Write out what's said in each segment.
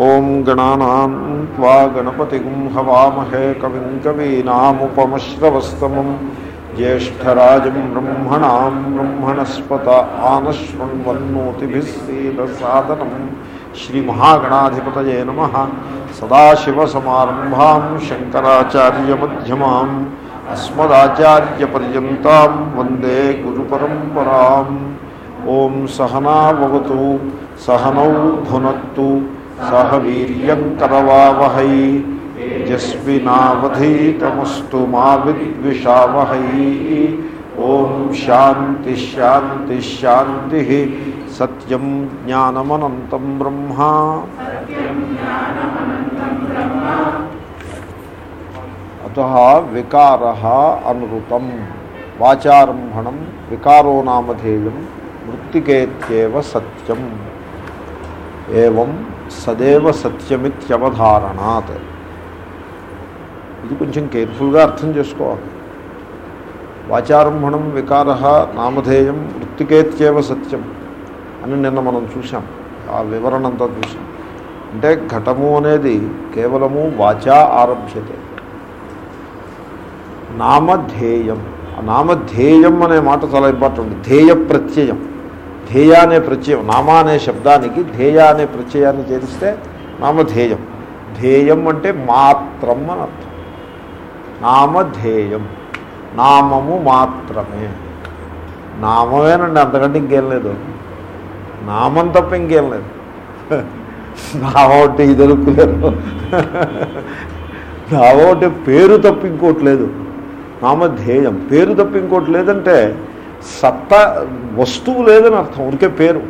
ओं गणा त्वा गणपतिगुं हवामहे कविं कवीनामुपमश्रवस्तमं ज्येष्ठराजं ब्रह्मणां ब्रह्मणस्पत आनशृण्वन्नोतिभिः सीदसादनम् श्रीमहागणाधिपतये नमः। सदाशिवसमारम्भां शङ्कराचार्यमध्यमाम् अस्मदाचार्यपर्यन्तां वंदे गुरुपरम्पराम्। ॐ सहना भवतु सहनौ भुनक्तु తేజస్వినావధీతమస్తు మా విద్విషావహై ఓం శాంతి శాంతి శాంతి సత్యం జ్ఞానమనంతం బ్రహ్మ అత వికార అనృతం వాచారంభణం వికారో నామధేయం మృత్తికేత్యేవ సత్యం ఏవం సదేవ సత్యమిత్యవధారణాత్. ఇది కొంచెం కేర్ఫుల్గా అర్థం చేసుకోవాలి. వాచారంభణం వికార నామధేయం వృత్తికేత్యేవ సత్యం అని నిన్న మనం చూసాం ఆ వివరణ అంతా చూసాం అంటే ఘటము అనేది కేవలము వాచా ఆరభ్యతే. నామధేయం. నామధేయం అనే మాట చాలా ఇంపార్టెంట్. ధ్యేయ ప్రత్యయం. ధ్యేయ అనే ప్రత్యయం నామ అనే శబ్దానికి ధ్యేయ అనే ప్రత్యయాన్ని చేరిస్తే నామధేయం. ధ్యేయం అంటే మాత్రం అని అర్థం. నామధేయం నామము మాత్రమే. నామమేనండి అంతకంటే ఇంకేం లేదు. నామం తప్ప ఇంకేం లేదు. నామం అంటే ఇది అనుకున్నారు. నామం అంటే పేరు తప్ప ఇంకోటి లేదు. నామధేయం పేరు తప్ప ఇంకోటి లేదంటే సత్త వస్తువు లేదని అర్థం. ఉడికే పేరు.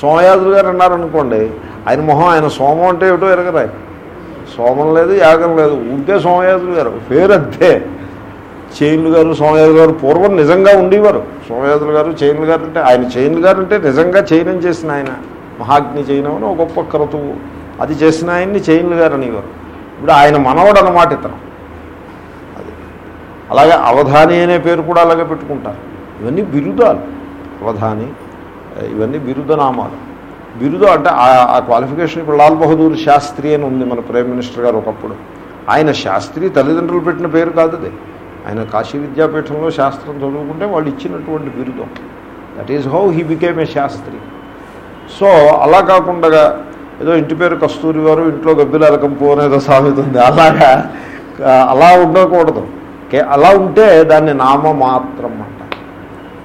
సోమయాజులు గారు అన్నారనుకోండి ఆయన మొహం ఆయన సోమం అంటే ఏమిటో ఎరగరాయి. సోమం లేదు యాగం లేదు. ఉంటే సోమయాజులు గారు. పేరు అంతే చైన్లు గారు సోమయాజులు గారు పూర్వం నిజంగా ఉండేవారు. సోమయాజులు గారు చైన్లు గారు అంటే ఆయన చైన్లు గారు అంటే నిజంగా చైనం చేసిన ఆయన. మహాగ్ని చైనం అని ఒక గొప్ప క్రతువు. అది చేసిన ఆయన్ని చైన్లు గారు అనేవారు. ఇప్పుడు ఆయన మనవడు అనమాట ఇతను. అది. అలాగే అవధాని అనే పేరు కూడా అలాగే పెట్టుకుంటారు. ఇవన్నీ బిరుదాలు అవధాని ఇవన్నీ బిరుదనామాలు బిరుదు అంటే ఆ- క్వాలిఫికేషన్ ఇప్పుడు లాల్ బహదూర్ శాస్త్రి అని ఉంది మన ప్రైమ్ మినిస్టర్ గారు ఒకప్పుడు. ఆయన శాస్త్రి తల్లిదండ్రులు పెట్టిన పేరు కాదు అది. ఆయన కాశీ విద్యాపీఠంలో శాస్త్రం చదువుకుంటే వాళ్ళు ఇచ్చినటువంటి బిరుదం. That is how he became a Shastri. So అలా కాకుండా ఏదో ఇంటి పేరు కస్తూరి వారు ఇంట్లో గబ్బిలాలకం పోనేదో అనేదో ఉంది. అలాగా అలా ఉండకూడదు. అలా ఉంటే దాన్ని నామమాత్రం అంట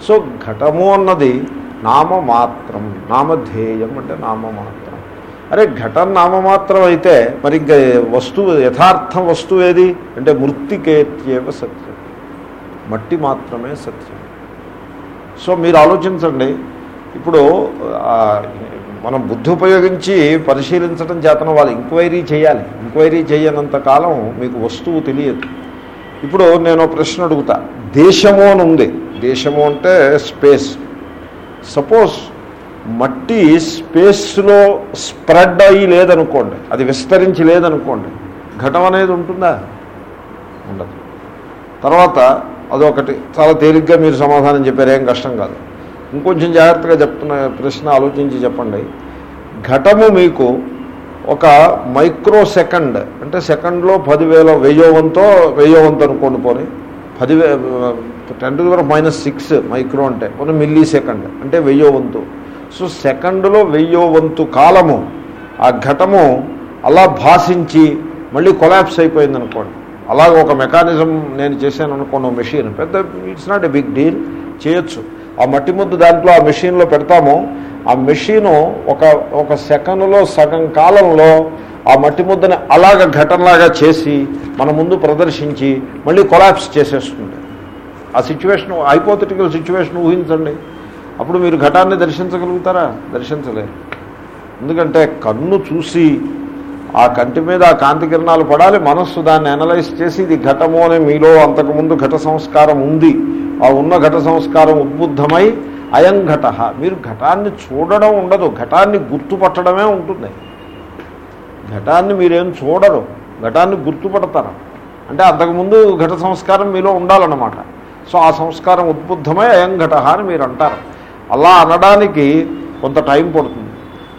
సో ఘటము అన్నది నామమాత్రం నామధేయం అంటే నామమాత్రం. అరే ఘటం నామమాత్రం అయితే మరి ఇంకా వస్తువు యథార్థం వస్తువు ఏది? అంటే మృతికేత్యేవ సత్యం. మట్టి మాత్రమే సత్యం. సో మీరు ఆలోచించండి ఇప్పుడు మనం బుద్ధి ఉపయోగించి పరిశీలించడం చేతన వాళ్ళు ఎంక్వైరీ చేయాలి. ఎంక్వైరీ చేయనంత కాలం మీకు వస్తువు తెలియదు. ఇప్పుడు నేను ఒక ప్రశ్న అడుగుతా. దేశము అని ఉంది. దేశము అంటే స్పేస్. సపోజ్ మట్టి స్పేస్లో స్ప్రెడ్ అయ్యి లేదనుకోండి అది విస్తరించి లేదనుకోండి ఘటం అనేది ఉంటుందా? ఉండదు. తర్వాత అదొకటి. చాలా తేలిగ్గా మీరు సమాధానం చెప్పారు ఏం కష్టం కాదు. ఇంకొంచెం జాగ్రత్తగా చెప్తున్న ప్రశ్న ఆలోచించి చెప్పండి. ఘటము మీకు ఒక మైక్రో సెకండ్ అంటే సెకండ్లో పదివేల వెయ్యో వంతో వెయ్యో వంతు అనుకోండి పోనీ. పదివే ten to power minus six micro అంటే కొన్ని మిల్లీ సెకండ్ అంటే వెయ్యో వంతు. సో సెకండ్లో వెయ్యో వంతు కాలము ఆ ఘటము అలా భాషించి మళ్ళీ కొలాప్స్ అయిపోయింది అనుకోండి అలాగ ఒక మెకానిజం నేను చేశాను అనుకోండి మెషిన్. పెద్ద it's not a big deal చేయొచ్చు. ఆ మట్టి ముద్దు దాంట్లో ఆ మెషిన్లో పెడతాము. ఆ మెషీను ఒక ఒక సెకండ్లో సగం కాలంలో ఆ మట్టి ముద్దని అలాగ ఘటనలాగా చేసి మన ముందు ప్రదర్శించి మళ్ళీ కొలాప్స్ చేసేస్తుంది. ఆ సిచ్యువేషన్ హైపోథెటికల్ సిచ్యువేషన్ ఊహించండి. అప్పుడు మీరు ఘటాన్ని దర్శించగలుగుతారా? దర్శించలేరు. ఎందుకంటే కన్ను చూసి ఆ కంటి మీద ఆ కాంతి కిరణాలు పడాలి మనస్సు దాన్ని అనలైజ్ చేసి ఇది ఘటము అని మీలో అంతకుముందు ఘట సంస్కారం ఉంది. ఆ ఉన్న ఘట సంస్కారం ఉద్బుద్ధమై అయం ఘట మీరు ఘటాన్ని చూడడం ఉండదు ఘటాన్ని గుర్తుపట్టడమే ఉంటుంది. ఘటాన్ని మీరేం చూడరు. ఘటాన్ని గుర్తుపడతారు. అంటే అంతకుముందు ఘట సంస్కారం మీలో ఉండాలన్నమాట. సో ఆ సంస్కారం ఉద్బుద్ధమే అయం ఘట అని మీరు అంటారు. అలా అనడానికి కొంత టైం పడుతుంది.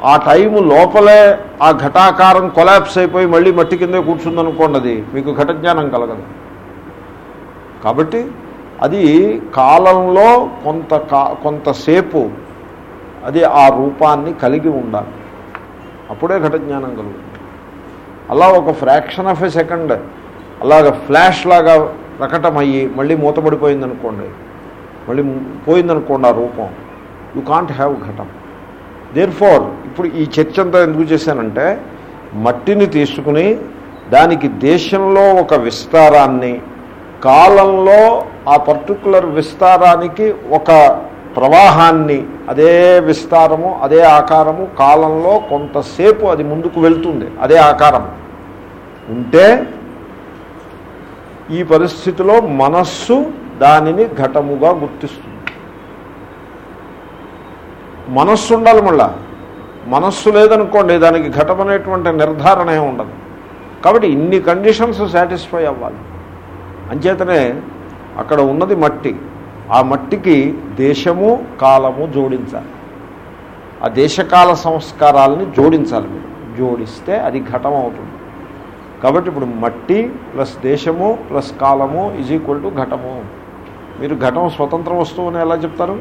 ఆ టైం లోపలే ఆ ఘటాకారం కొలాప్స్ అయిపోయి మళ్ళీ మట్టి కిందే కూర్చుందనుకోండి అది మీకు ఘటజ్ఞానం కలగదు. కాబట్టి అది కాలంలో కొంత కా కొంతసేపు అది ఆ రూపాన్ని కలిగి ఉండాలి. అప్పుడే ఘటజ్ఞానం కలుగుతుంది. అలా ఒక ఫ్రాక్షన్ ఆఫ్ ఎ సెకండ్ అలాగ ఫ్లాష్ లాగా ప్రకటమయ్యి మళ్ళీ మూతపడిపోయిందనుకోండి మళ్ళీ పోయిందనుకోండి ఆ రూపం. యు కాంట్ హ్యావ్ ఘటం. దేర్ ఫోర్ ఇప్పుడు ఈ చర్చ అంతా ఎందుకు చేశానంటే మట్టిని తీసుకుని దానికి దేశంలో ఒక విస్తారాన్ని కాలంలో ఆ పర్టికులర్ విస్తారానికి ఒక ప్రవాహాన్ని అదే విస్తారము అదే ఆకారము కాలంలో కొంతసేపు అది ముందుకు వెళ్తుంది అదే ఆకారం. ఉంటే ఈ పరిస్థితిలో మనస్సు దానిని ఘటముగా గుర్తిస్తుంది. మనస్సు ఉండాలి మళ్ళా. మనస్సు లేదనుకోండి దానికి ఘటం అనేటువంటి నిర్ధారణ ఉండదు. కాబట్టి ఇన్ని కండిషన్స్ సాటిస్ఫై అవ్వాలి. అంచేతనే అక్కడ ఉన్నది మట్టి. ఆ మట్టికి దేశము కాలము జోడించాలి. ఆ దేశకాల సంస్కారాలని జోడించాలి మీరు. జోడిస్తే అది ఘటం అవుతుంది. కాబట్టి ఇప్పుడు మట్టి ప్లస్ దేశము ప్లస్ కాలము ఈజ్ ఈక్వల్ టు ఘటము. మీరు ఘటం స్వతంత్ర వస్తువు అని ఎలా చెప్తారు?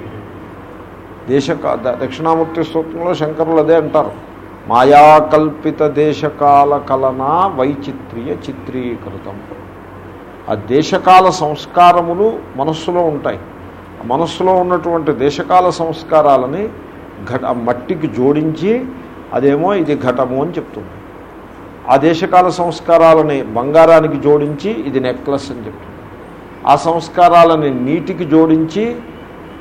దేశ దక్షిణామూర్తి సూత్రంలో శంకరులు అదే అంటారు. మాయాకల్పిత దేశకాల కలనా వైచిత్ర్య చిత్రీకృతం. ఆ దేశకాల సంస్కారములు మనస్సులో ఉంటాయి. మనస్సులో ఉన్నటువంటి దేశకాల సంస్కారాలని ఘట మట్టికి జోడించి అదేమో ఇది ఘటము అని చెప్తుంది. ఆ దేశకాల సంస్కారాలని బంగారానికి జోడించి ఇది నెక్లెస్ అని చెప్తుంది. ఆ సంస్కారాలని నీటికి జోడించి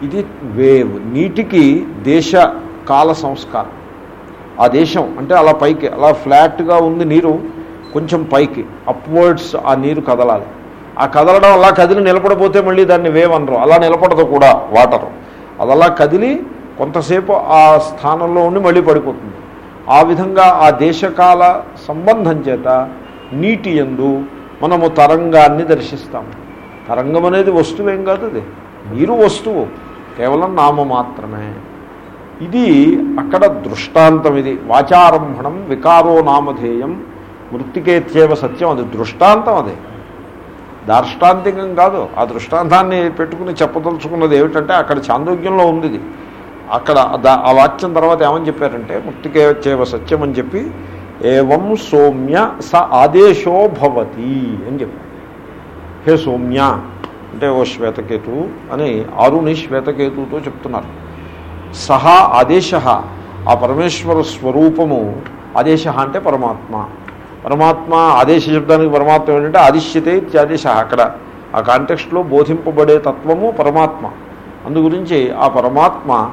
ఇది వేవ్ నీటికి దేశ కాల సంస్కారం. ఆ దేశం అంటే అలా పైకి అలా ఫ్లాట్గా ఉంది నీరు కొంచెం పైకి అప్వర్డ్స్ ఆ నీరు కదలాలి. ఆ కదలడం అలా కదిలి నిలబడపోతే మళ్ళీ దాన్ని వేవ్ అనరు. అలా నిలబడదు కూడా వాటర్. అది అలా కదిలి కొంతసేపు ఆ స్థానంలో ఉండి మళ్ళీ పడిపోతుంది. ఆ విధంగా ఆ దేశకాల సంబంధం చేత నీటి ఎందు మనము తరంగాన్ని దర్శిస్తాము. తరంగం అనేది వస్తువేం కాదు అది. నీరు వస్తువు. కేవలం నామ మాత్రమే. ఇది అక్కడ దృష్టాంతం ఇది. వాచారంభణం వికారో నామధేయం. మృతికేత్యేవ సత్యం. అది దృష్టాంతం అది. దార్ష్టాంతికం కాదు. ఆ దృష్టాంతాన్ని పెట్టుకుని చెప్పదలుచుకున్నది ఏమిటంటే అక్కడ చాందోగ్యంలో ఉంది ఇది. అక్కడ ఆ వాక్యం తర్వాత ఏమని చెప్పారంటే ముక్తికే వచ్చేవ సత్యం అని చెప్పి ఏవం సౌమ్య స ఆదేశో భవతి అని చెప్పారు. హే సౌమ్య అంటే ఓ శ్వేతకేతు అని ఆరుని శ్వేతకేతుతో చెప్తున్నారు. సహా ఆదేశ ఆ పరమేశ్వర స్వరూపము ఆదేశ అంటే పరమాత్మ. పరమాత్మ ఆదేశ శబ్దానికి పరమాత్మ ఏంటంటే ఆదిశ్యతే ఇత్యాదేశ అక్కడ. ఆ కాంటెక్స్ట్లో బోధింపబడే తత్వము పరమాత్మ. అందుగురించి ఆ పరమాత్మ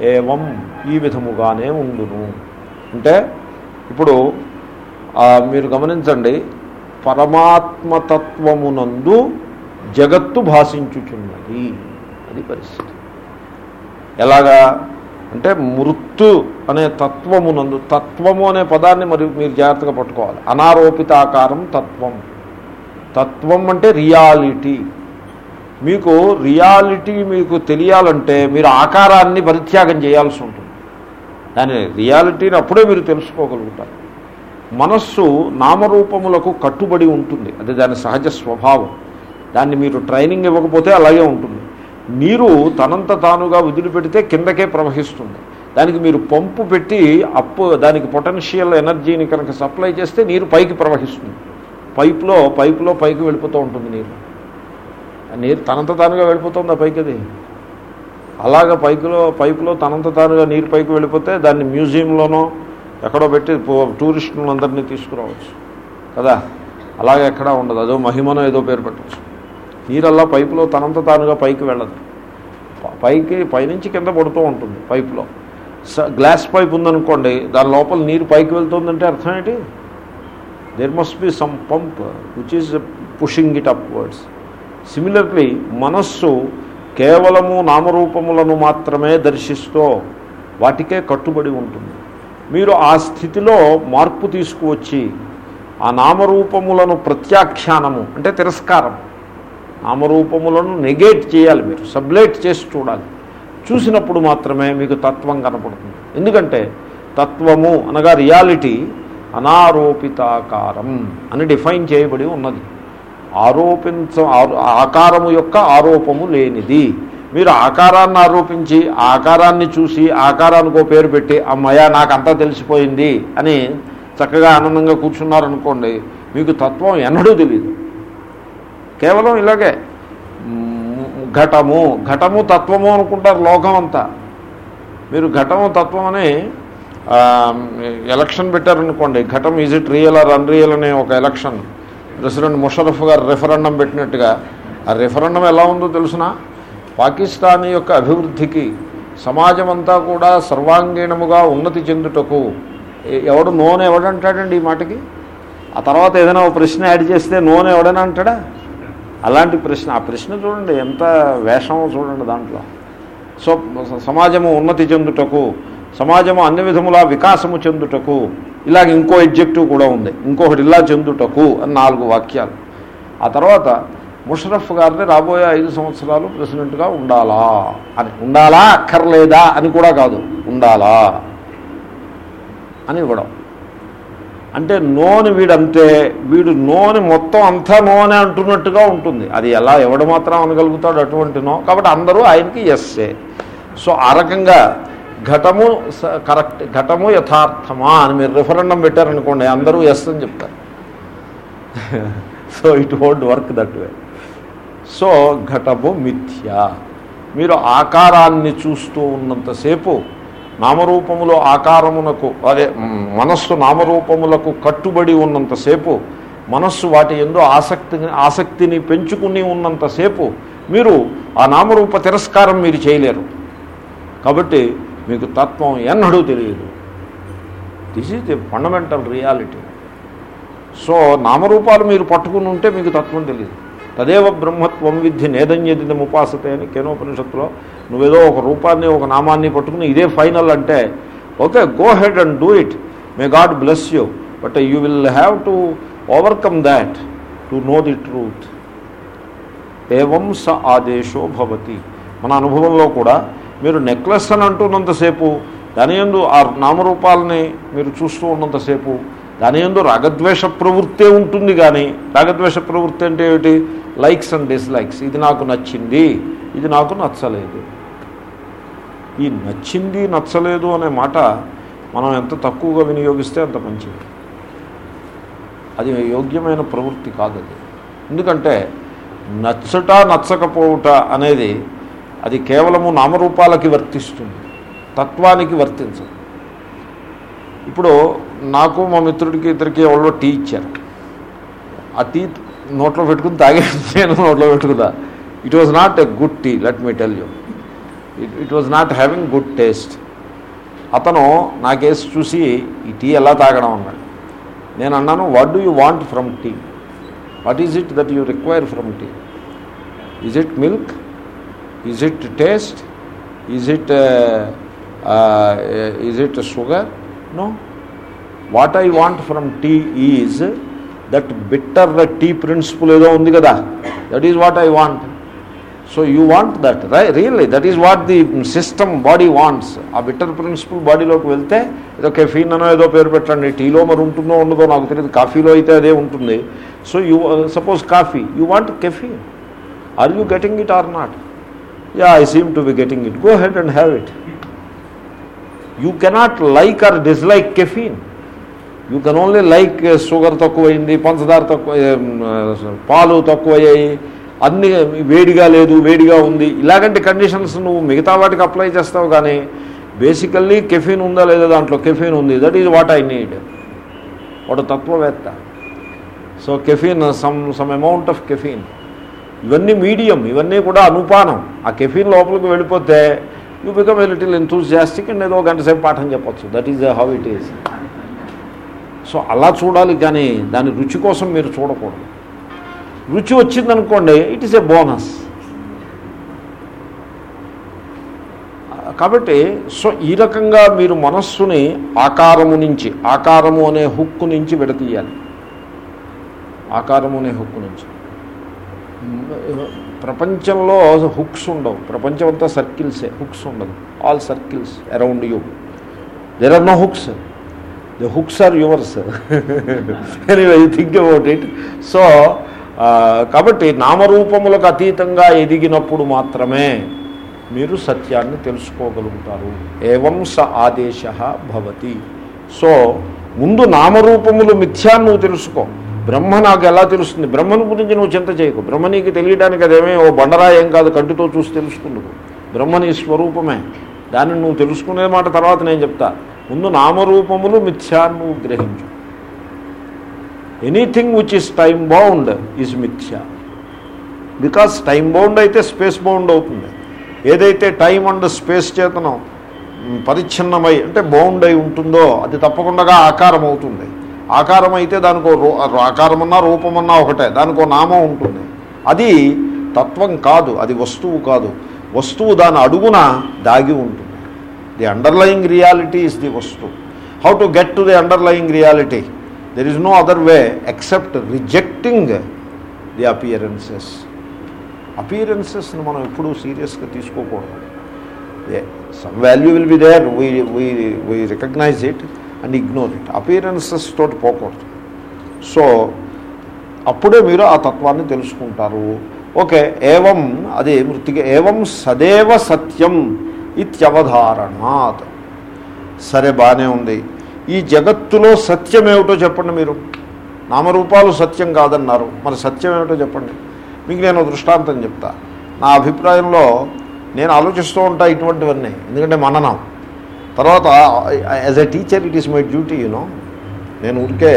ఏవం ఈ విధముగానే ఉండును. అంటే ఇప్పుడు మీరు గమనించండి పరమాత్మతత్వమునందు జగత్తు భాషించుచున్నది. అది పరిస్థితి. ఎలాగా? అంటే మృత్తు అనే తత్వమునందు తత్వము అనే పదాన్ని మరి మీరు జాగ్రత్తగా పట్టుకోవాలి. అనారోపితాకారం తత్వం. తత్వం అంటే రియాలిటీ. మీకు రియాలిటీ మీకు తెలియాలంటే మీరు ఆకారాన్ని పరిత్యాగం చేయాల్సి ఉంటుంది. దాని రియాలిటీని అప్పుడే మీరు తెలుసుకోగలుగుతారు. మనస్సు నామరూపములకు కట్టుబడి ఉంటుంది. అది దాని సహజ స్వభావం. దాన్ని మీరు ట్రైనింగ్ ఇవ్వకపోతే అలాగే ఉంటుంది. నీరు తనంత తానుగా వదిలిపెడితే కిందకే ప్రవహిస్తుంది. దానికి మీరు పంపు పెట్టి అప్పు దానికి పొటెన్షియల్ ఎనర్జీని కనుక సప్లై చేస్తే నీరు పైకి ప్రవహిస్తుంది. పైప్లో పైపులో పైకి వెళ్ళిపోతూ ఉంటుంది నీరు. ఆ నీరు తనంత తానుగా వెళ్ళిపోతుంది ఆ పైకి అది అలాగ పైకిలో పైపులో తనంత తానుగా నీరు పైకి వెళ్ళిపోతే దాన్ని మ్యూజియంలోనో ఎక్కడో పెట్టి టూరిస్టులందరినీ తీసుకురావచ్చు. కదా? అలాగే ఎక్కడా ఉండదు. అదో మహిమనో ఏదో పేరు పెట్టచ్చు నీరల్లా పైపులో తనంత తానుగా పైకి వెళ్ళదు. పైకి పైనుంచి కింద పడుతూ ఉంటుంది పైపులో. స గ్లాస్ పైప్ ఉందనుకోండి దాని లోపల నీరు పైకి వెళ్తుందంటే అర్థం ఏంటి? There must be some pump which is pushing it upwards similarly మనస్సు కేవలము నామరూపములను మాత్రమే దర్శిస్తూ వాటికే కట్టుబడి ఉంటుంది. మీరు ఆ స్థితిలో మార్పు తీసుకువచ్చి ఆ నామరూపములను ప్రత్యాఖ్యానము అంటే తిరస్కారం నామరూపములను నెగేట్ చేయాలి మీరు సబ్లేట్ చేసి చూడాలి. చూసినప్పుడు మాత్రమే మీకు తత్వం కనపడుతుంది. ఎందుకంటే తత్వము అనగా రియాలిటీ అనారోపితాకారం అని డిఫైన్ చేయబడి ఉన్నది. ఆరోపించ ఆకారము యొక్క ఆరోపము లేనిది. మీరు ఆకారాన్ని ఆరోపించి ఆకారాన్ని చూసి ఆకారానికి ఓ పేరు పెట్టి అమ్మయ్య నాకు అంతా తెలిసిపోయింది అని చక్కగా ఆనందంగా కూర్చున్నారనుకోండి మీకు తత్వం ఎన్నడూ తెలియదు కేవలం ఇలాగే ఘటము ఘటము తత్వము అనుకుంటారు లోకం అంతా. మీరు ఘటము తత్వం అని ఎలక్షన్ పెట్టారనుకోండి ఘటం is it real or unreal అనే ఒక ఎలక్షన్. ప్రెసిడెంట్ ముషరఫ్ గారు రెఫరెండం పెట్టినట్టుగా. ఆ రెఫరెండం ఎలా ఉందో తెలుసిన? పాకిస్తాన్ యొక్క అభివృద్ధికి సమాజం అంతా కూడా సర్వాంగీణముగా ఉన్నతి చెందుటకు. ఎవడు నోన్ ఎవడంటాడండి ఈ మాటకి? ఆ తర్వాత ఏదైనా ఒక ప్రశ్న యాడ్ చేస్తే నోన్ ఎవడని అంటాడా అలాంటి ప్రశ్న ఆ ప్రశ్న చూడండి ఎంత వేషమో చూడండి దాంట్లో. సో సమాజము ఉన్నతి చెందుటకు సమాజము అన్ని విధములా వికాసము చెందుటకు ఇలాగ ఇంకో ఎగ్జెక్టివ్ కూడా ఉంది. ఇంకొకటి ఇలా చెందుటకు అని నాలుగు వాక్యాలు. ఆ తర్వాత ముషరఫ్ గారిని రాబోయే ఐదు సంవత్సరాలు ప్రెసిడెంట్గా ఉండాలా? అని ఉండాలా అక్కర్లేదా అని కూడా కాదు. ఉండాలా అని ఇవ్వడం. అంటే నోని వీడంతే వీడు నోని మొత్తం అంతా అని అంటున్నట్టుగా ఉంటుంది. అది ఎలా ఎవడు మాత్రం అనగలుగుతాడు అటువంటి నో. కాబట్టి అందరూ ఆయనకి ఎస్సే సో ఆ రకంగా ఘటము కరెక్ట్ ఘటము యథార్థమా అని మీరు రిఫరెండం పెట్టారనుకోండి అందరూ ఎస్ అని చెప్తారు. So it won't work that way so ఘటము మిథ్య. మీరు ఆకారాన్ని చూస్తూ ఉన్నంతసేపు నామరూపములు ఆకారమునకు అదే మనస్సు నామరూపములకు కట్టుబడి ఉన్నంతసేపు మనస్సు వాటి ఎందు ఆసక్తిని ఆసక్తిని పెంచుకుని ఉన్నంతసేపు మీరు ఆ నామరూప తిరస్కారం మీరు చేయలేరు. కాబట్టి మీకు తత్వం ఎన్నడూ తెలియదు. This is the fundamental reality so నామరూపాలు మీరు పట్టుకుని ఉంటే మీకు తత్వం తెలియదు. తదేవ బ్రహ్మత్వం విద్ధి నేదన్యదిదం ఉపాసతే అని కేనోపనిషత్తులో నువ్వేదో ఒక రూపాన్ని ఒక నామాన్ని పట్టుకుని ఇదే ఫైనల్ అంటే okay go ahead and do it. May God bless you. But you will have to overcome that to know the truth. ఏవం స ఆదేశో భవతి. మన అనుభవంలో కూడా మీరు నెక్లెస్ అని అంటున్నంతసేపు దాని ఎందు ఆ నామరూపాలని మీరు చూస్తూ ఉన్నంతసేపు దాని ఎందు రాగద్వేష ప్రవృత్తే ఉంటుంది కానీ రాగద్వేష ప్రవృత్తి అంటే ఏమిటి? Likes and dislikes. ఇది నాకు నచ్చింది. ఇది నాకు నచ్చలేదు. ఈ నచ్చింది నచ్చలేదు అనే మాట మనం ఎంత తక్కువగా వినియోగిస్తే అంత మంచిది. అది యోగ్యమైన ప్రవృత్తి కాదు అది. ఎందుకంటే నచ్చట నచ్చకపోవుట అనేది అది కేవలము నామరూపాలకి వర్తిస్తుంది. తత్వానికి వర్తించదు. ఇప్పుడు నాకు మా మిత్రుడికి ఇద్దరికి ఎవరో టీ ఇచ్చారు. ఆ టీ నోట్లో పెట్టుకుని తాగే నేను నోట్లో పెట్టుకుందా. It was not a good tea let me tell you it it was not having good taste అతను నాకేసి చూసి ఈ టీ ఎలా తాగడం అన్నాడు. నేను అన్నాను what do you want from tea what is it that you require from tea is it milk is it taste is it is it sugar no what I want from tea is that bitter tea principle ఏదో ఉంది కదా. That is what I want so you want that rye really that is what the system body wants ఆ bitter principle బాడీలోకి వెళ్తే ఏదో caffeine అనో ఏదో పేరు పెట్టండి. టీలో మరి ఉంటుందో ఉండదో నాకు తెలియదు. కాఫీలో అయితే అదే ఉంటుంది. So you suppose coffee you want caffeine are you getting it or not yeah I seem to be getting it go ahead and have it you cannot like or dislike caffeine you can only like sugar తక్కువైంది పంచదార తక్కువ um, uh, పాలు తక్కువయ్యాయి అన్ని వేడిగా లేదు వేడిగా ఉంది. ఇలాగంటి conditions నువ్వు మిగతా వాటికి అప్లై చేస్తావు కానీ బేసికల్లీ కెఫీన్ ఉందా లేదా దాంట్లో కెఫీన్ ఉంది. That is what I need వాడు తత్వవేత్త. So caffeine some some amount of caffeine ఇవన్నీ మీడియం ఇవన్నీ కూడా అనుపానం. ఆ కెఫీన్ లోపలికి వెళ్ళిపోతే you become a little enthusiastic and ఏదో గంట సేపు పాఠం చెప్పొచ్చు. That is how it is so అలా చూడాలి కానీ దాని రుచి కోసం మీరు చూడకూడదు. రుచి వచ్చిందనుకోండి ఇట్ ఈస్ ఏ బోనస్ కాబట్టి సో ఈ రకంగా మీరు మనస్సుని ఆకారము నుంచి ఆకారము అనే హుక్కు నుంచి విడతీయాలి. ఆకారము అనే హుక్కు నుంచి. ప్రపంచంలో హుక్స్ ఉండవు. ప్రపంచం అంతా సర్కిల్సే హుక్స్ ఉండదు. All circles around you. There are no hooks the hooks are yours anyway think about it so కాబట్టి నామరూపములకు అతీతంగా ఎదిగినప్పుడు మాత్రమే మీరు సత్యాన్ని తెలుసుకోగలుగుతారు. ఏవం స ఆదేశ భవతి. సో ముందు నామరూపములు మిథ్యాన్ని నువ్వు తెలుసుకో. బ్రహ్మ నాకు ఎలా తెలుస్తుంది? బ్రహ్మను గురించి నువ్వు చింత చేయకు. బ్రహ్మ నీకు తెలియడానికి అదేమే ఓ బండరాయి ఏం కాదు కంటితో చూసి తెలుసుకుండదు బ్రహ్మ నీ స్వరూపమే. దాన్ని నువ్వు తెలుసుకునే మాట తర్వాత నేను చెప్తా. ముందు నామరూపములు మిథ్యా నువ్వు గ్రహించు. Anything which is time bound is మిథ్యా. బికాస్ టైం బౌండ్ అయితే స్పేస్ బౌండ్ అవుతుంది. ఏదైతే టైం అండ్ స్పేస్ చేతనం పరిచ్ఛిన్నమై అంటే బౌండ్ అయి ఉంటుందో అది తప్పకుండా ఆకారం అవుతుంది. ఆకారం అయితే దానికి ఓ ఆకారమన్నా రూపమన్నా ఒకటే దానికో నామం ఉంటుంది. అది తత్వం కాదు అది వస్తువు కాదు. వస్తువు దాని అడుగున దాగి ఉంటుంది. The underlying reality is the వస్తువు. How to get to the underlying reality there is no other way except rejecting the appearances అపియరెన్సెస్ని మనం ఎప్పుడూ సీరియస్గా తీసుకోకూడదు. Some value will be there we we we recognise it and ignore it appearances తోటి పోకూడదు. So అప్పుడే మీరు ఆ తత్వాన్ని తెలుసుకుంటారు. ఓకే ఏవం అది మృతిక ఏవం సదేవ సత్యం ఇత్యవధారణాత్. సరే బాగానే ఉంది. ఈ జగత్తులో సత్యం ఏమిటో చెప్పండి మీరు. నామరూపాలు సత్యం కాదన్నారు. మరి సత్యం ఏమిటో చెప్పండి. మీకు నేను దృష్టాంతం చెప్తా. నా అభిప్రాయంలో నేను ఆలోచిస్తూ ఉంటా ఇటువంటివన్నీ. ఎందుకంటే మననం. తర్వాత as a teacher it is my duty you know నేను ఊరికే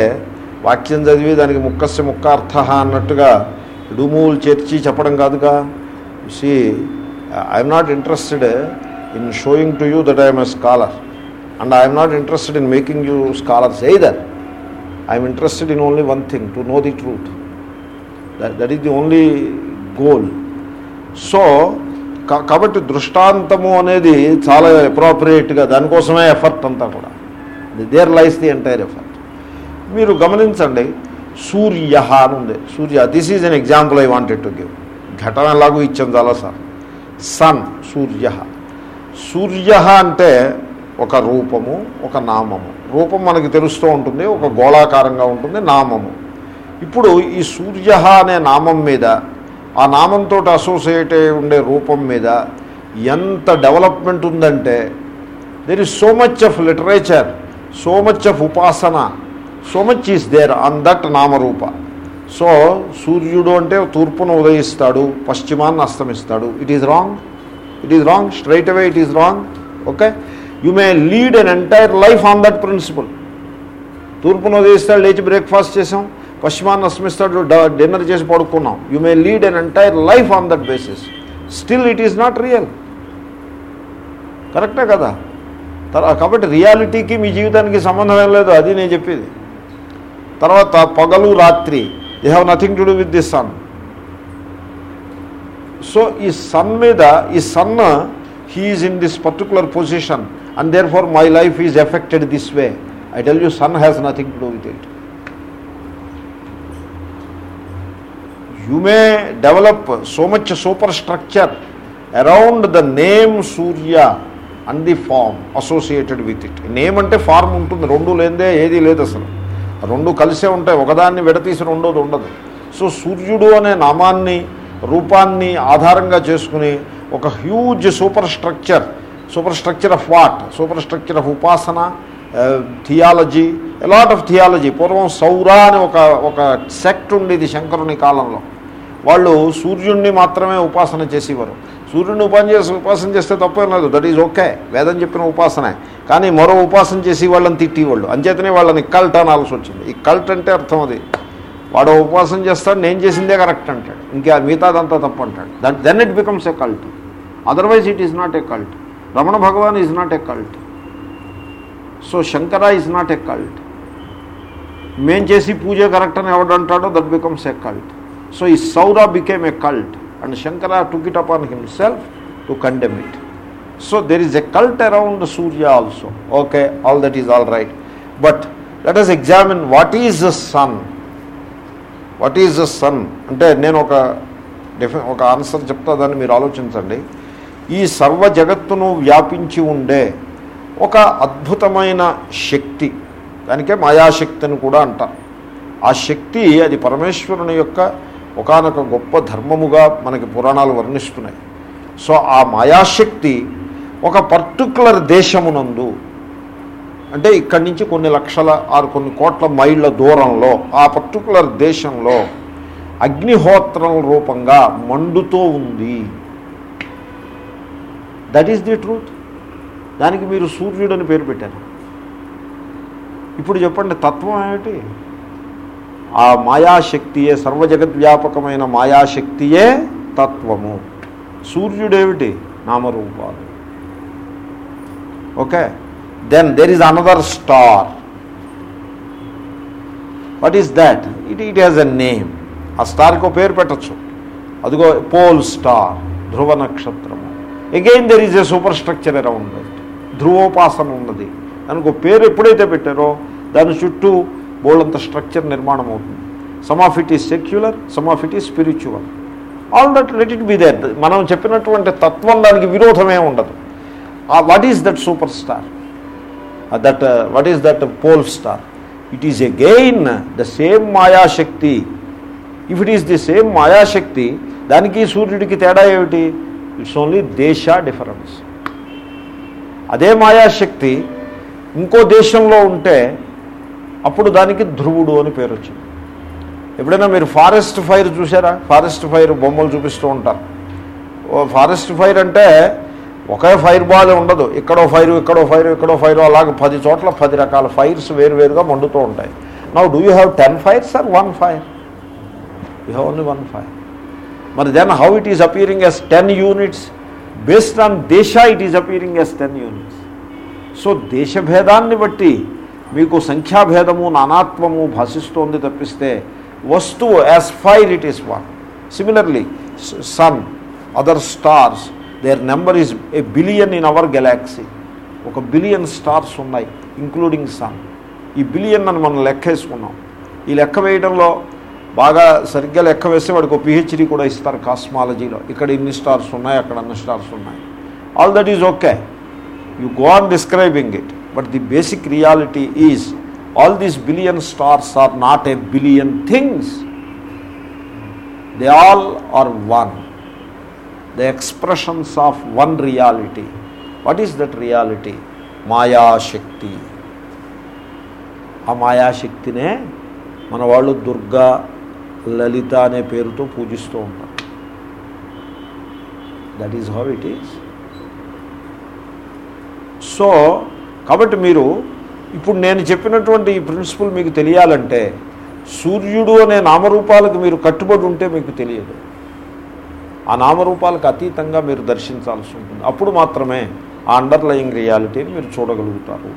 వాక్యం చదివి దానికి ముక్కస్య ముక్క అర్థ అన్నట్టుగా డుమూలు చేర్చి చెప్పడం కాదుగా. See I'm not interested in showing to you that I'm a scholar and I'm not interested in making you scholars either I'm interested in only one thing to know the truth that is the only goal so కాబట్టి దృష్టాంతము అనేది చాలా అప్రోప్రియేట్గా దానికోసమే effort అంతా కూడా. There lies the entire effort మీరు గమనించండి సూర్య అని ఉంది. Surya this is an example I wanted to give ఘటన ఎలాగూ ఇచ్చాం చాలా సార్? సన్ సూర్య. సూర్య అంటే ఒక రూపము ఒక నామము. రూపం మనకి తెలుస్తూ ఉంటుంది ఒక గోళాకారంగా ఉంటుంది నామము. ఇప్పుడు ఈ సూర్య అనే నామం మీద ఆ నామంతో అసోసియేట్ అయి ఉండే రూపం మీద ఎంత డెవలప్మెంట్ ఉందంటే there is so much of literature so much of ఉపాసన so much is there on that నామరూప సో సూర్యుడు అంటే తూర్పును ఉదయిస్తాడు పశ్చిమాన్ని అస్తమిస్తాడు it is wrong it is wrong straight away it is wrong okay you may lead an entire life on that principle తూర్పును ఉదయిస్తాడు లేచి breakfast చేసాం. పశ్చిమాన్ని అస్మిస్తాడు డిన్నర్ చేసి పడుకున్నాం. You may lead an entire life on that basis still it is not real కరెక్టే కదా? తర్వా కాబట్టి రియాలిటీకి మీ జీవితానికి సంబంధం ఏం లేదు అది నేను చెప్పేది. తర్వాత పగలు రాత్రి you have nothing to do with the sun so ఈ సన్ మీద ఈ sun he is in this particular position and therefore my life is affected this way I tell you sun has nothing to do with it you may develop so much superstructure around the name Surya and the form associated with it name అంటే form ఉంటుంది రెండు లేదే ఏది లేదు అసలు. రెండు కలిసే ఉంటాయి ఒకదాన్ని విడతీసి రెండోది ఉండదు. సో సూర్యుడు అనే నామాన్ని రూపాన్ని ఆధారంగా చేసుకుని ఒక huge superstructure superstructure of what superstructure of ఉపాసన థియాలజీ లాట్ ఆఫ్ థియాలజీ పూర్వం సౌర అని ఒక ఒక సెక్ట్ ఉండేది శంకరుని కాలంలో. వాళ్ళు సూర్యుడిని మాత్రమే ఉపాసన చేసేవారు. సూర్యుడిని ఉపాసన చేసి ఉపాసన చేస్తే తప్పేం లేదు. దట్ ఈజ్ ఓకే వేదం చెప్పిన ఉపాసనే. కానీ మరో ఉపాసన చేసి వాళ్ళని తిట్టేవాళ్ళు. అంచేతనే వాళ్ళని కల్ట్ అనాల్సి వచ్చింది. ఈ కల్ట్ అంటే అర్థం అది. వాడు ఉపాసన చేస్తాడు నేను చేసిందే కరెక్ట్ అంటాడు. ఇంకా మిగతాదంతా తప్పు అంటాడు. That then it becomes a cult otherwise it is not a cult Ramana Bhagavan is not a cult so Shankara is not a cult మేం చేసి పూజ కరెక్ట్ అని ఎవడంటాడో that becomes a cult so ఈ Saura became a cult and Shankara took it upon himself to condemn it so there is a cult around Surya also okay all that is all right but let us examine what is the sun what is the sun అంటే నేను ఒక డెఫి ఒక answer చెప్తా దాన్ని మీరు ఆలోచించండి. ఈ సర్వ జగత్తును వ్యాపించి ఉండే ఒక అద్భుతమైన శక్తి. దానికే మాయాశక్తి అని కూడా అంటారు. ఆ శక్తి అది పరమేశ్వరుని యొక్క ఒకానొక గొప్ప ధర్మముగా మనకి పురాణాలు వర్ణిస్తున్నాయి. సో ఆ మాయాశక్తి ఒక పర్టికులర్ దేశమునందు అంటే ఇక్కడి నుంచి కొన్ని లక్షల ఆరు కొన్ని కోట్ల మైళ్ళ దూరంలో ఆ పర్టికులర్ దేశంలో అగ్నిహోత్రం రూపంగా మండుతో ఉంది. దట్ ఈస్ ది ట్రూత్ దానికి మీరు సూర్యుడని పేరు పెట్టారు. ఇప్పుడు చెప్పండి తత్వం ఏమిటి? ఆ మాయాశక్తియే సర్వజగద్వ్యాపకమైన మాయాశక్తియే తత్వము. సూర్యుడేమిటి? నామరూపాలు. Okay? Then there is another star what is that it it has a name ఆ స్టార్కి ఒక పేరు పెట్టచ్చు. అదిగో పోల్ స్టార్ ధ్రువ నక్షత్రము. Again there is a super structure around that ధ్రువోపాసన ఉన్నది. దానికి పేరు ఎప్పుడైతే పెట్టారో దాని చుట్టూ బోల్డంత స్ట్రక్చర్ నిర్మాణం అవుతుంది. Some of it is secular some of it is spiritual all that let it be there మనం చెప్పినటువంటి తత్వం దానికి విరోధమే ఉండదు. What is that super star that what is that pole star it is again the same మాయాశక్తి if it is the same మాయాశక్తి దానికి సూర్యుడికి తేడా ఏమిటి? ఇట్స్ ఓన్లీ దేశ డిఫరెన్స్ అదే మాయాశక్తి ఇంకో దేశంలో ఉంటే అప్పుడు దానికి ధ్రువుడు అని పేరు వచ్చింది. ఎప్పుడైనా మీరు ఫారెస్ట్ ఫైర్ చూసారా ఫారెస్ట్ ఫైర్ బొమ్మలు చూపిస్తూ ఉంటారు. ఫారెస్ట్ ఫైర్ అంటే ఒకే ఫైర్ బాల్ ఉండదు. ఇక్కడో ఫైరు ఇక్కడో ఫైరు ఇక్కడో ఫైరు అలాగే పది చోట్ల పది రకాల ఫైర్స్ వేరువేరుగా మండుతూ ఉంటాయి. Now do you have ten fires or one fire you have only one fire మరి then how it is appearing as ten units based on దేశ it is appearing as ten units so దేశభేదాన్ని బట్టి మీకు సంఖ్యాభేదము నానాత్వము భాషిస్తోంది తప్పిస్తే వస్తువు as fire it is one similarly sun other stars their number is a billion in our galaxy ఒక billion stars ఉన్నాయి ఇంక్లూడింగ్ సన్ ఈ బిలియన్ అని మనం లెక్క వేసుకున్నాం ఈ లెక్క వేయడంలో బాగా సరిగ్గా లెక్క వేస్తే వాడికి ఒక పిహెచ్డి కూడా ఇస్తారు కాస్మాలజీలో. ఇక్కడ ఇన్ని స్టార్స్ ఉన్నాయి అక్కడ అన్ని స్టార్స్ ఉన్నాయి. All that is okay you go on describing it but the basic reality is all these billion stars are not a billion things they all are one the expressions of one reality what is that reality మాయాశక్తి ఆ మాయాశక్తినే మన వాళ్ళు దుర్గా లలిత అనే పేరుతో పూజిస్తూ ఉంటారు. That is how it is so కాబట్టి మీరు ఇప్పుడు నేను చెప్పినటువంటి ఈ ప్రిన్సిపల్ మీకు తెలియాలంటే సూర్యుడు అనే నామరూపాలకు మీరు కట్టుబడి ఉంటే మీకు తెలియదు. ఆ నామరూపాలకు అతీతంగా మీరు దర్శించాల్సి ఉంటుంది. అప్పుడు మాత్రమే ఆ అండర్లయింగ్ రియాలిటీని మీరు చూడగలుగుతారు.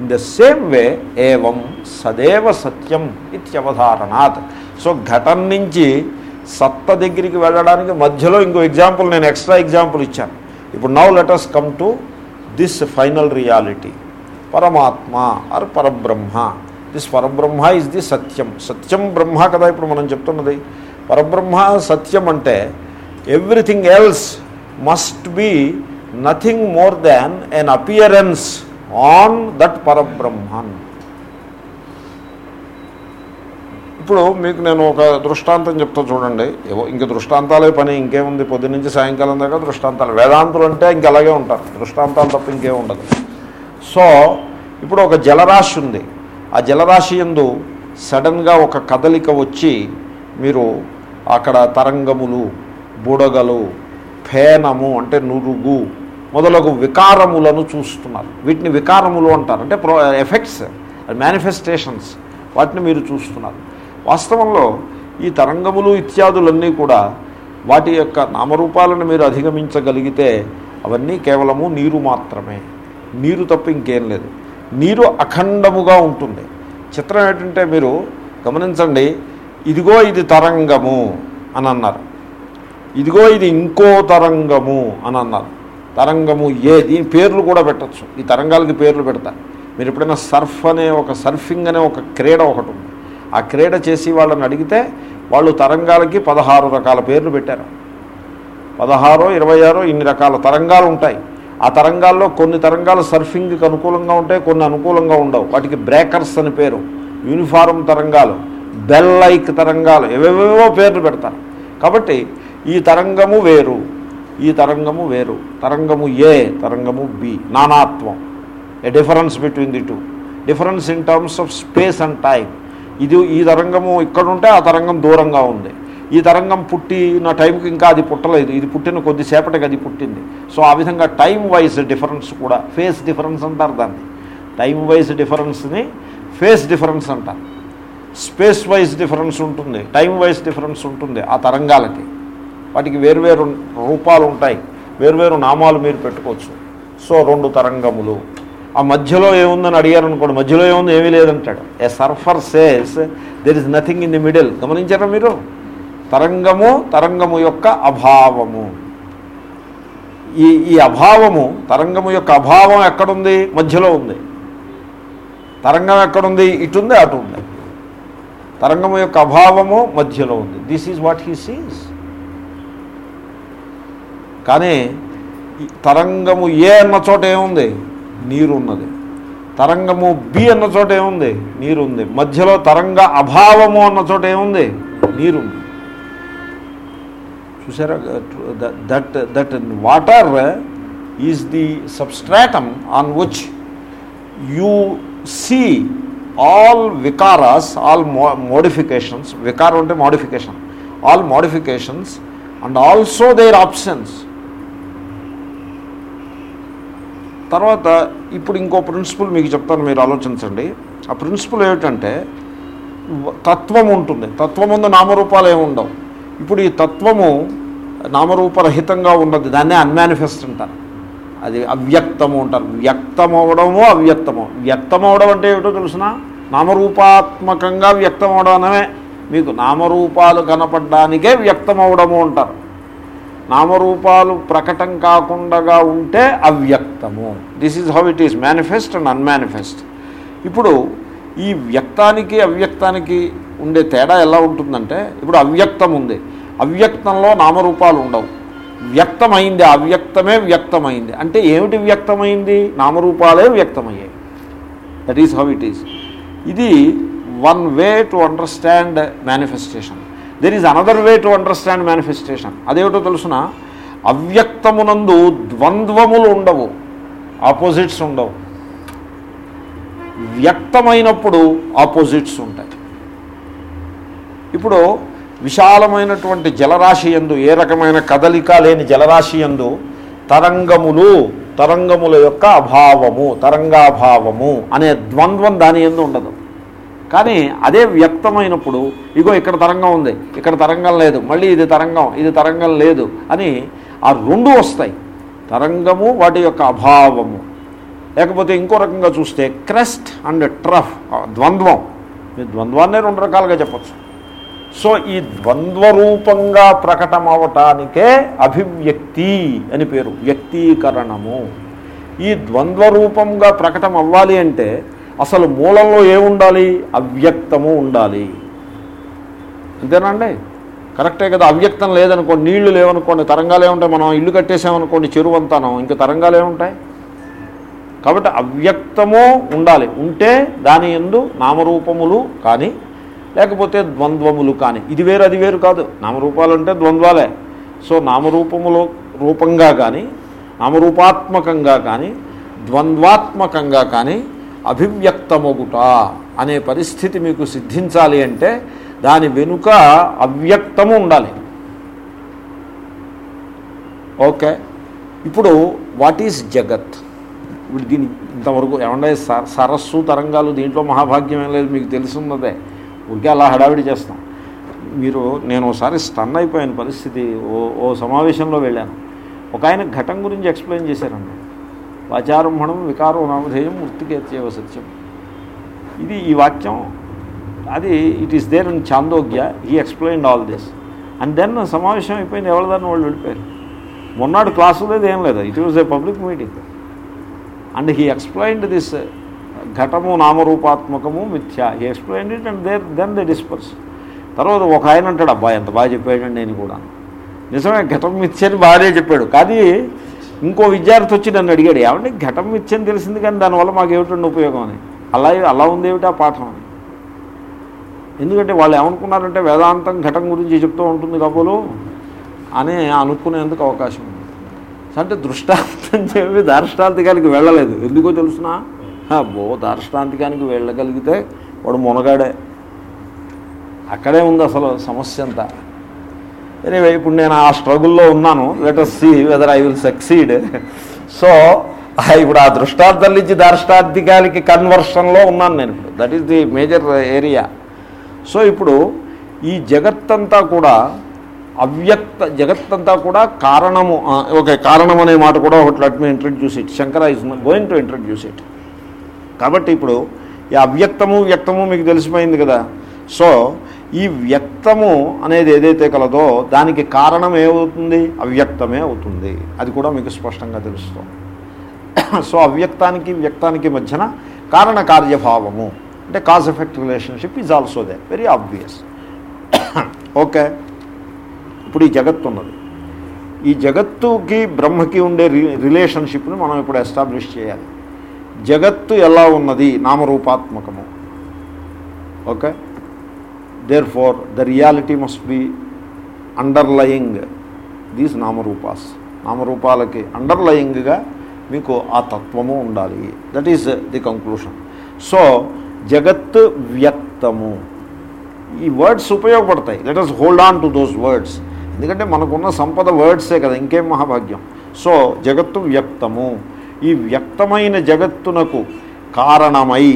ఇన్ ద సేమ్ వే ఏవం సదేవ సత్యం ఇత్యవధారణాత్. సో ఘటం నుంచి సత్త దగ్గరికి వెళ్ళడానికి మధ్యలో ఇంకో ఎగ్జాంపుల్ నేను ఎక్స్ట్రా ఎగ్జాంపుల్ ఇచ్చాను. ఇప్పుడు now letters come to this final reality పరమాత్మ or Parabrahma. This Parabrahma is the satyam. సత్యం బ్రహ్మ కదా ఇప్పుడు మనం చెప్తున్నది. పరబ్రహ్మ సత్యం అంటే everything else must be nothing more than an appearance on that Parabrahman. ఇప్పుడు మీకు నేను ఒక దృష్టాంతం చెప్తా చూడండి. ఏవో ఇంక దృష్టాంతాలే పని ఇంకేముంది? పొద్దు నుంచి సాయంకాలం దాకా దృష్టాంతాలు. వేదాంతులు అంటే ఇంక అలాగే ఉంటారు. దృష్టాంతాలు తప్ప ఇంకేం ఉండదు. సో ఇప్పుడు ఒక జలరాశి ఉంది. ఆ జలరాశి ఎందు సడన్గా ఒక కదలిక వచ్చి మీరు అక్కడ తరంగములు బుడగలు ఫేనము అంటే నురుగు మొదలగు వికారములను చూస్తున్నారు. వీటిని వికారములు అంటారు. అంటే ప్రో ఎఫెక్ట్స్ మేనిఫెస్టేషన్స్ వాటిని మీరు చూస్తున్నారు. వాస్తవంలో ఈ తరంగములు ఇత్యాదులన్నీ కూడా వాటి యొక్క నామరూపాలను మీరు అధిగమించగలిగితే అవన్నీ కేవలము నీరు మాత్రమే. నీరు తప్ప ఇంకేం లేదు. నీరు అఖండముగా ఉంటుంది. చిత్రం ఏంటంటే మీరు గమనించండి ఇదిగో ఇది తరంగము అని అన్నారు. ఇదిగో ఇది ఇంకో తరంగము అని అన్నారు. తరంగము ఏ దీని పేర్లు కూడా పెట్టచ్చు. ఈ తరంగాలకి పేర్లు పెడతారు మీరు ఎప్పుడైనా సర్ఫ్ అనే ఒక సర్ఫింగ్ అనే ఒక క్రీడ ఒకటి ఉంది. ఆ క్రీడ చేసి వాళ్ళని అడిగితే వాళ్ళు తరంగాలకి పదహారు రకాల పేర్లు పెట్టారు. పదహారో ఇరవై ఆరో ఇన్ని రకాల తరంగాలు ఉంటాయి. ఆ తరంగాల్లో కొన్ని తరంగాలు సర్ఫింగ్కి అనుకూలంగా ఉంటాయి కొన్ని అనుకూలంగా ఉండవు. వాటికి బ్రేకర్స్ అని పేరు. యూనిఫారం తరంగాలు బెల్ లైక్ తరంగాలు ఏవేవేవో పేర్లు పెడతారు. కాబట్టి ఈ తరంగము వేరు ఈ తరంగము వేరు. తరంగము ఏ తరంగము B. నానాత్వం. A difference between the two difference in terms of space and time ఇది ఈ తరంగము ఇక్కడ ఉంటే ఆ తరంగం దూరంగా ఉంది. ఈ తరంగం పుట్టిన టైంకి ఇంకా అది పుట్టలేదు. ఇది పుట్టిన కొద్దిసేపటికి అది పుట్టింది. సో ఆ విధంగా టైం వైజ్ డిఫరెన్స్ కూడా ఫేస్ డిఫరెన్స్ అంటారు దాన్ని. టైం వైజ్ డిఫరెన్స్ని ఫేస్ డిఫరెన్స్ అంటారు. స్పేస్ వైజ్ డిఫరెన్స్ ఉంటుంది. టైం వైజ్ డిఫరెన్స్ ఉంటుంది ఆ తరంగాలకి. వాటికి వేరువేరు రూపాలు ఉంటాయి. వేరువేరు నామాలు మీరు పెట్టుకోవచ్చు. సో రెండు తరంగములు. ఆ మధ్యలో ఏముందని అడిగారు అనుకోండి మధ్యలో ఏముంది? ఏమీ లేదంటాడు. A surfer says there is nothing in the middle గమనించారా మీరు? తరంగము తరంగము యొక్క అభావము. ఈ ఈ అభావము తరంగము యొక్క అభావం ఎక్కడుంది? మధ్యలో ఉంది. తరంగం ఎక్కడుంది? ఇటుంది అటు ఉంది తరంగము యొక్క అభావము మధ్యలో ఉంది. This is what he sees కానీ తరంగము ఏ అన్న చోట ఏముంది? నీరున్నది. తరంగము బి అన్న చోట ఏముంది? నీరు ఉంది మధ్యలో తరంగ అభావము అన్న చోట ఏముంది? నీరుంది. చూసారా that that water is the substratum on which you see all vikaras all modifications వికారం అంటే modification all modifications and also their options తర్వాత ఇప్పుడు ఇంకో ప్రిన్సిపల్ మీకు చెప్తాను మీరు ఆలోచించండి. ఆ ప్రిన్సిపల్ ఏమిటంటే తత్వం ఉంటుంది. తత్వం ముందు నామరూపాలు ఏమి ఉండవు ఇప్పుడు ఈ తత్వము నామరూపరహితంగా ఉన్నది దాన్నే అన్మానిఫెస్ట్ అంటారు. అది అవ్యక్తము అంటారు. వ్యక్తమవడము అవ్యక్తము. వ్యక్తమవడం అంటే ఏమిటో తెలుసిన? నామరూపాత్మకంగా వ్యక్తమవడం అనమే మీకు నామరూపాలు కనపడడానికే వ్యక్తమవడము అంటారు. నామరూపాలు ప్రకటం కాకుండా ఉంటే అవ్యక్తము. This is how it is manifest and unmanifest ఇప్పుడు ఈ వ్యక్తానికి అవ్యక్తానికి ఉండే తేడా ఎలా ఉంటుందంటే ఇప్పుడు అవ్యక్తం ఉంది. అవ్యక్తంలో నామరూపాలు ఉండవు. వ్యక్తమైంది అవ్యక్తమే వ్యక్తమైంది. అంటే ఏమిటి వ్యక్తమైంది? నామరూపాలే వ్యక్తమయ్యాయి. That is how it is ఇది one way to understand manifestation there is another way to understand manifestation అదేమిటో తెలుసిన? అవ్యక్తమునందు ద్వంద్వములు ఉండవు. ఆపోజిట్స్ ఉండవు. వ్యక్తమైనప్పుడు ఆపోజిట్స్ ఉంటాయి. ఇప్పుడు విశాలమైనటువంటి జలరాశి ఎందు ఏ రకమైన కదలిక లేని జలరాశి ఎందు తరంగములు తరంగముల యొక్క అభావము తరంగాభావము అనే ద్వంద్వం దాని ఎందు ఉండదు. కానీ అదే వ్యక్తమైనప్పుడు ఇగో ఇక్కడ తరంగం ఉంది ఇక్కడ తరంగం లేదు మళ్ళీ ఇది తరంగం ఇది తరంగం లేదు అని ఆ రెండు వస్తాయి. తరంగము వాటి యొక్క అభావము. లేకపోతే ఇంకో రకంగా చూస్తే క్రెస్ట్ అండ్ ట్రఫ్ ద్వంద్వం. మీ ద్వంద్వాన్నే రెండు రకాలుగా చెప్పచ్చు. సో ఈ ద్వంద్వరూపంగా ప్రకటమవటానికే అభివ్యక్తి అని పేరు వ్యక్తీకరణము. ఈ ద్వంద్వరూపంగా ప్రకటన అవ్వాలి అంటే అసలు మూలంలో ఏముండాలి? అవ్యక్తము ఉండాలి. అంతేనండి? కరెక్టే కదా అవ్యక్తం లేదనుకోండి నీళ్ళు లేవనుకోండి తరంగాలు ఏముంటాయి? మనం ఇల్లు కట్టేసామనుకోండి చెరువు అంతానం ఇంకా తరంగాలు ఏముంటాయి? కాబట్టి అవ్యక్తము ఉండాలి. ఉంటే దాని ఎందు నామరూపములు కానీ లేకపోతే ద్వంద్వములు కానీ. ఇది వేరు అది వేరు కాదు. నామరూపాలు అంటే ద్వంద్వాలే. సో నామరూపములు రూపంగా కానీ నామరూపాత్మకంగా కానీ ద్వంద్వాత్మకంగా కానీ అభివ్యక్తమొగుట అనే పరిస్థితి మీకు సిద్ధించాలి అంటే దాని వెనుక అవ్యక్తము ఉండాలి. ఓకే. ఇప్పుడు వాట్ ఈజ్ జగత్? ఇప్పుడు దీని ఇంతవరకు ఏమన్నా సరస్సు తరంగాలు దీంట్లో మహాభాగ్యం ఏం లేదు మీకు తెలుసున్నదే. ఊరికే అలా హడావిడి చేస్తాం. మీరు నేను ఒకసారి స్టన్ అయిపోయిన పరిస్థితి ఓ ఓ సమావేశంలో వెళ్ళాను. ఒక ఆయన ఘటం గురించి ఎక్స్ప్లెయిన్ చేశారండి. వాచారంభణం వికారం నామధేయం మృతికేత్యవ సత్యం. ఇది ఈ వాక్యం అది it is there in Chandogya he explained all this and then సమావేశం అయిపోయింది ఎవరిదాన్ని వాళ్ళు వెళ్ళిపోయారు. మొన్నాడు క్లాసు లేదు ఏం లేదు. It was a public meeting and he explained this ఘటము నామరూపాత్మకము మిథ్య. He explained it and there then the disperse తర్వాత ఒక ఆయన అంటాడు అబ్బాయి ఎంత బాగా చెప్పాడండి నేను కూడా. నిజమే ఘటం మిథ్య అని బాగానే చెప్పాడు. కానీ ఇంకో విద్యార్థి వచ్చి నన్ను అడిగాడు ఏమంటే ఘటం మిథ్యని తెలిసింది కానీ దానివల్ల మాకు ఏమిటండి ఉపయోగం అని? అలా అలా ఉంది ఏమిటి ఆ పాఠం అని? ఎందుకంటే వాళ్ళు ఏమనుకున్నారంటే వేదాంతం ఘటం గురించి చెప్తూ ఉంటుంది కాబోలు అని అనుకునేందుకు అవకాశం ఉంది. అంటే దృష్టాంతం చెప్పి దార్ష్టాంతికానికి వెళ్ళలేదు. ఎందుకో తెలుసునా? అబ్బో దార్ష్టాంతికానికి వెళ్ళగలిగితే వాడు మునగాడే. అక్కడే ఉంది అసలు సమస్య అంతా. ఎనీవే ఇప్పుడు నేను ఆ స్ట్రగుల్లో ఉన్నాను. Let's see whether I will succeed so ఇప్పుడు ఆ దృష్టార్థం నుంచి దార్ష్టాంతికానికి కన్వర్షన్లో ఉన్నాను నేను ఇప్పుడు. That is the major area so ఇప్పుడు ఈ జగత్తంతా కూడా అవ్యక్త జగత్తంతా కూడా కారణము ఓకే కారణం అనే మాట కూడా ఒకటి let me introduce it Shankara is going to introduce it కాబట్టి ఇప్పుడు ఈ అవ్యక్తము వ్యక్తము మీకు తెలిసిపోయింది కదా. సో ఈ వ్యక్తము అనేది ఏదైతే కలదో దానికి కారణం ఏమవుతుంది? అవ్యక్తమే అవుతుంది. అది కూడా మీకు స్పష్టంగా తెలుస్తుంది. సో అవ్యక్తానికి వ్యక్తానికి మధ్యన కారణ కార్యభావము అంటే cause effect relationship is also they very obvious okay ఇప్పుడు ఈ జగత్తు ఉన్నది. ఈ జగత్తుకి బ్రహ్మకి ఉండే రి రిలేషన్షిప్ని మనం ఇప్పుడు ఎస్టాబ్లిష్ చేయాలి. జగత్తు ఎలా ఉన్నది నామరూపాత్మకము. Okay? Therefore the reality must be underlying these namarupas. నామరూపాలకి అండర్లయింగ్గా మీకు ఆ తత్వము ఉండాలి. That is the conclusion so జగత్ వ్యక్తము. ఈ వర్డ్స్ ఉపయోగపడతాయి. Let us hold on to those words ఎందుకంటే మనకున్న సంపద వర్డ్సే కదా ఇంకేం మహాభాగ్యం. సో జగత్తు వ్యక్తము. ఈ వ్యక్తమైన జగత్తునకు కారణమై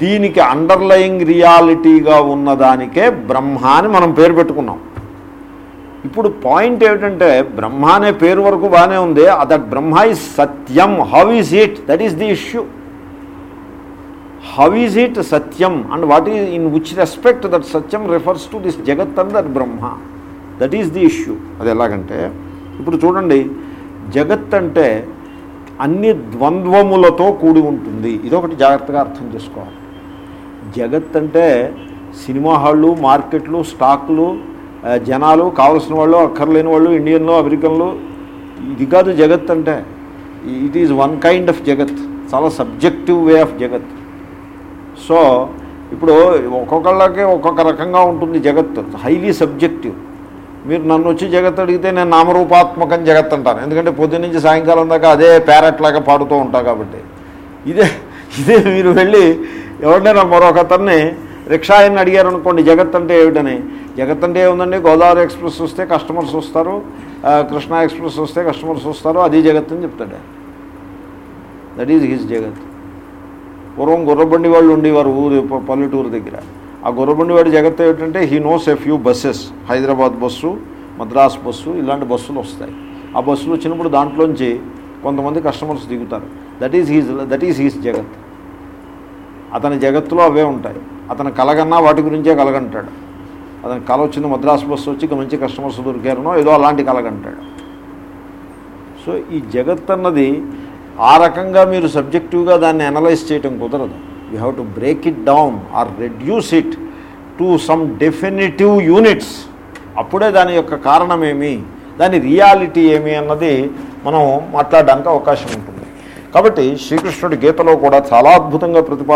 దీనికి అండర్లయింగ్ రియాలిటీగా ఉన్నదానికే బ్రహ్మ అని మనం పేరు పెట్టుకున్నాం. ఇప్పుడు పాయింట్ ఏమిటంటే బ్రహ్మ అనే పేరు వరకు బాగానే ఉంది. That Brahma is satyam how is it that is the issue how is it satyam and what is in which respect that satyam refers to this jagat and that Brahma that is the issue అది ఎలాగంటే ఇప్పుడు చూడండి జగత్ అంటే అన్ని ద్వంద్వములతో కూడి ఉంటుంది. ఇదొకటి జాగ్రత్తగా అర్థం చేసుకోవాలి. జగత్ అంటే సినిమా హాళ్ళు మార్కెట్లు స్టాక్లు జనాలు కావలసిన వాళ్ళు అక్కర్లేని వాళ్ళు ఇండియన్లు అమెరికన్లు. ఇది కాదు జగత్ అంటే. It is one kind of jagat. చాలా subjective way of jagat. So ఇప్పుడు ఒక్కొక్కళ్ళకి ఒక్కొక్క రకంగా ఉంటుంది జగత్. హైలీ సబ్జెక్టివ్ మీరు నన్ను వచ్చి జగత్ అడిగితే నేను నామరూపాత్మకం జగత్ అంటాను. ఎందుకంటే పొద్దున్న నుంచి సాయంకాలం దాకా అదే ప్యారెట్లాగా పాడుతూ ఉంటా కాబట్టి. ఇదే ఇదే మీరు వెళ్ళి ఎవరినైనా మరొక అతన్ని రిక్షా ఆయన అడిగారు అనుకోండి జగత్ అంటే ఏమిటని? జగత్ అంటే ఏముందండి? గోదావరి ఎక్స్ప్రెస్ వస్తే కస్టమర్స్ వస్తారు కృష్ణా ఎక్స్ప్రెస్ వస్తే కస్టమర్స్ వస్తారు అది జగత్ అని చెప్తాడు దట్ ఈజ్ హిజ్ జగత్. పూర్వం గుర్రబండి వాళ్ళు ఉండేవారు ఊరు పల్లెటూరు దగ్గర. ఆ గుర్రబండి వాడి జగత్ ఏమిటంటే he knows a few buses Hyderabad bus Madras bus ఇలాంటి బస్సులు వస్తాయి. ఆ బస్సులు వచ్చినప్పుడు దాంట్లోంచి కొంతమంది కస్టమర్స్ దిగుతారు. That is his that is his jagat. అతని జగత్తులో అవే ఉంటాయి. అతను కలగన్నా వాటి గురించే కలగంటాడు అతను కల వచ్చింది మద్రాసు బస్సు వచ్చి మంచి కస్టమర్స్ దొరికారనో ఏదో అలాంటి కలగంటాడు సో ఈ జగత్ అన్నది ఆ రకంగా మీరు సబ్జెక్టివ్గా దాన్ని అనలైజ్ చేయటం కుదరదు. You have to break it down or reduce it to some definitive units అప్పుడే దాని యొక్క కారణమేమి దాని రియాలిటీ ఏమి అన్నది మనం మాట్లాడడానికి అవకాశం ఉంటుంది. కాబట్టి శ్రీకృష్ణుడి గీతలో కూడా చాలా అద్భుతంగా ప్రతిపాదన